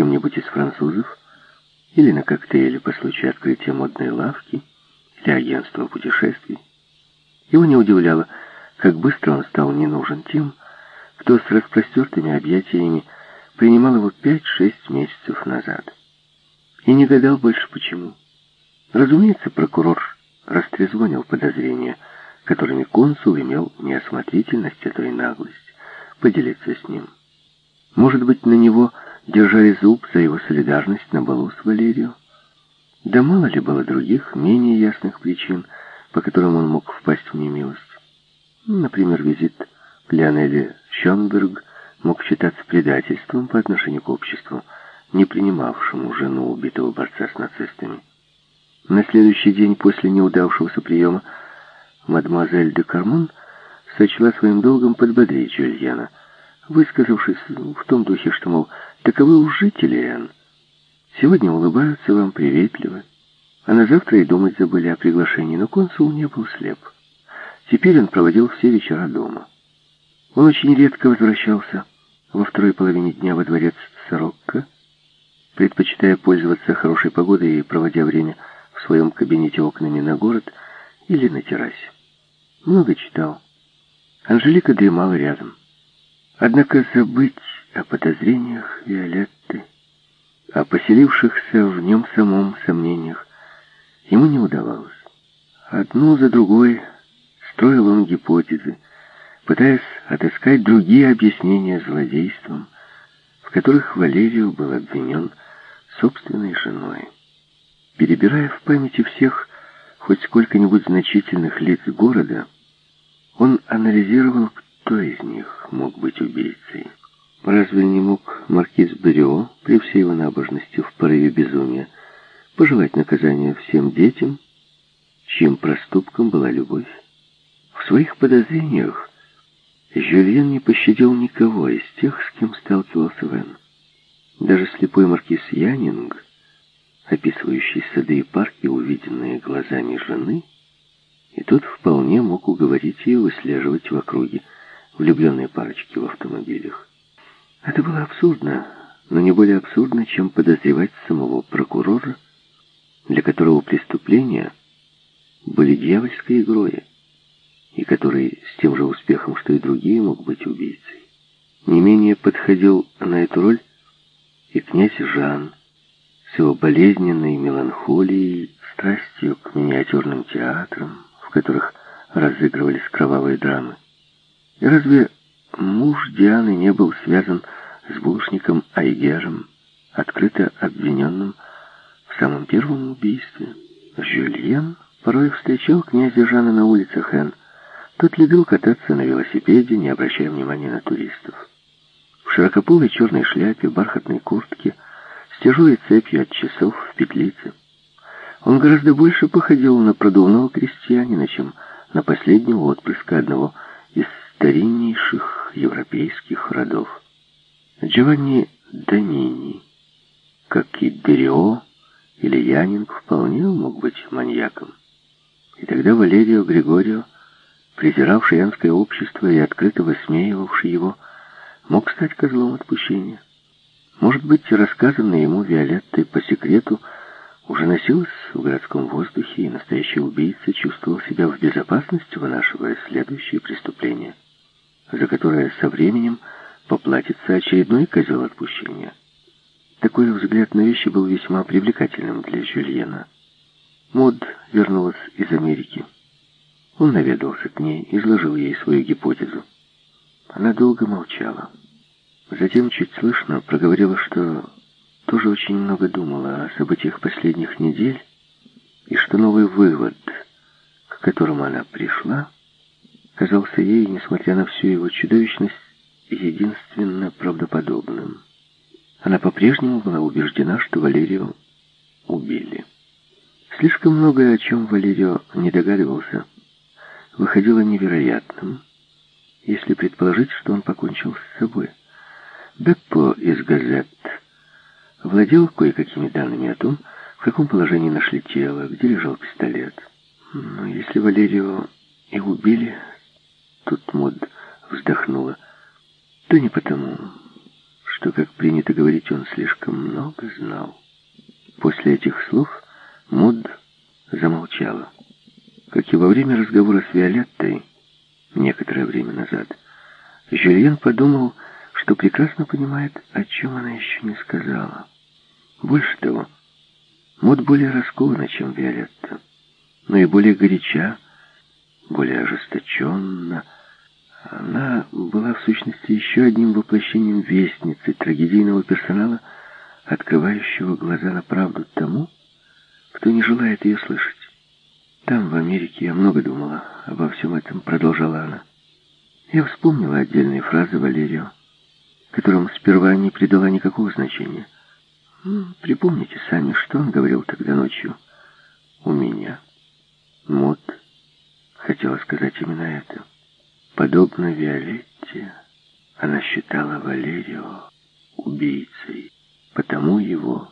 кем-нибудь из французов, или на коктейле по случаю открытия модной лавки, или агентства путешествий. Его не удивляло, как быстро он стал не нужен тем, кто с распростертыми объятиями принимал его пять-шесть месяцев назад. И не гадал больше почему. Разумеется, прокурор растрезвонил подозрения, которыми консул имел неосмотрительность, то и наглость, поделиться с ним. Может быть, на него держали зуб за его солидарность на балу с Валерио? Да мало ли было других, менее ясных причин, по которым он мог впасть в немилость. Например, визит к Леонеле Шонберг мог считаться предательством по отношению к обществу, не принимавшему жену убитого борца с нацистами. На следующий день после неудавшегося приема мадемуазель де Кармон сочла своим долгом подбодрить Жюльена, высказавшись в том духе, что, мол, таковы уж жители Энн. Сегодня улыбаются вам приветливо, а на завтра и думать забыли о приглашении, но консул не был слеп. Теперь он проводил все вечера дома. Он очень редко возвращался во второй половине дня во дворец Сорокко, предпочитая пользоваться хорошей погодой и проводя время в своем кабинете окнами на город или на террасе. Много читал. Анжелика дремала рядом. Однако забыть о подозрениях Виолетты, о поселившихся в нем самом сомнениях, ему не удавалось. Одну за другой строил он гипотезы, пытаясь отыскать другие объяснения злодействам, в которых Валерию был обвинен собственной женой. Перебирая в памяти всех хоть сколько-нибудь значительных лиц города, он анализировал, кто из них мог быть убийцей. Разве не мог маркиз Берио, при всей его набожности в порыве безумия, пожелать наказания всем детям, чьим проступком была любовь? В своих подозрениях Жюльен не пощадил никого из тех, с кем сталкивался Вен. Даже слепой маркиз Янинг, описывающий сады и парки, увиденные глазами жены, и тот вполне мог уговорить ее выслеживать в округе влюбленные парочки в автомобилях. Это было абсурдно, но не более абсурдно, чем подозревать самого прокурора, для которого преступления были дьявольской игрой и который с тем же успехом, что и другие, мог быть убийцей. Не менее подходил на эту роль и князь Жан с его болезненной меланхолией, страстью к миниатюрным театрам, в которых разыгрывались кровавые драмы. И разве муж Дианы не был связан с булочником Айгером, открыто обвиненным в самом первом убийстве? Жюльен порой встречал князя Жана на улицах Эн, тот любил кататься на велосипеде, не обращая внимания на туристов. В широкополой черной шляпе, бархатной куртке, с тяжелой цепью от часов в петлице. Он гораздо больше походил на продувного крестьянина, чем на последнего отпрыска одного из стариннейших европейских родов. Джованни Данини, как и Дерио или Янинг, вполне мог быть маньяком. И тогда Валерио Григорио презиравший янское общество и открыто высмеивавший его, мог стать козлом отпущения. Может быть, рассказанное ему Виолеттой по секрету уже носилось в городском воздухе, и настоящий убийца чувствовал себя в безопасности, вынашивая следующее преступление, за которое со временем поплатится очередной козел отпущения. Такой взгляд на вещи был весьма привлекательным для Жюльена. Мод вернулась из Америки. Он наведался к ней, изложил ей свою гипотезу. Она долго молчала. Затем чуть слышно проговорила, что тоже очень много думала о событиях последних недель, и что новый вывод, к которому она пришла, казался ей, несмотря на всю его чудовищность, единственно правдоподобным. Она по-прежнему была убеждена, что Валерию убили. Слишком многое, о чем Валерио не догадывался, выходило невероятным, если предположить, что он покончил с собой. Беппо из газет владел кое-какими данными о том, в каком положении нашли тело, где лежал пистолет. Но если Валерию и убили, тут Мод вздохнула, то не потому, что, как принято говорить, он слишком много знал. После этих слов Мод замолчала. Как и во время разговора с Виолеттой, некоторое время назад, Жюльен подумал, что прекрасно понимает, о чем она еще не сказала. Больше того, Мод более раскована, чем Виолетта, но и более горяча, более ожесточенна. Она была, в сущности, еще одним воплощением вестницы, трагедийного персонала, открывающего глаза на правду тому, кто не желает ее слышать. Там, в Америке, я много думала обо всем этом, продолжала она. Я вспомнила отдельные фразы Валерию, которым сперва не придала никакого значения. Припомните сами, что он говорил тогда ночью у меня. Мот хотела сказать именно это. Подобно Виолетте, она считала Валерию убийцей, потому его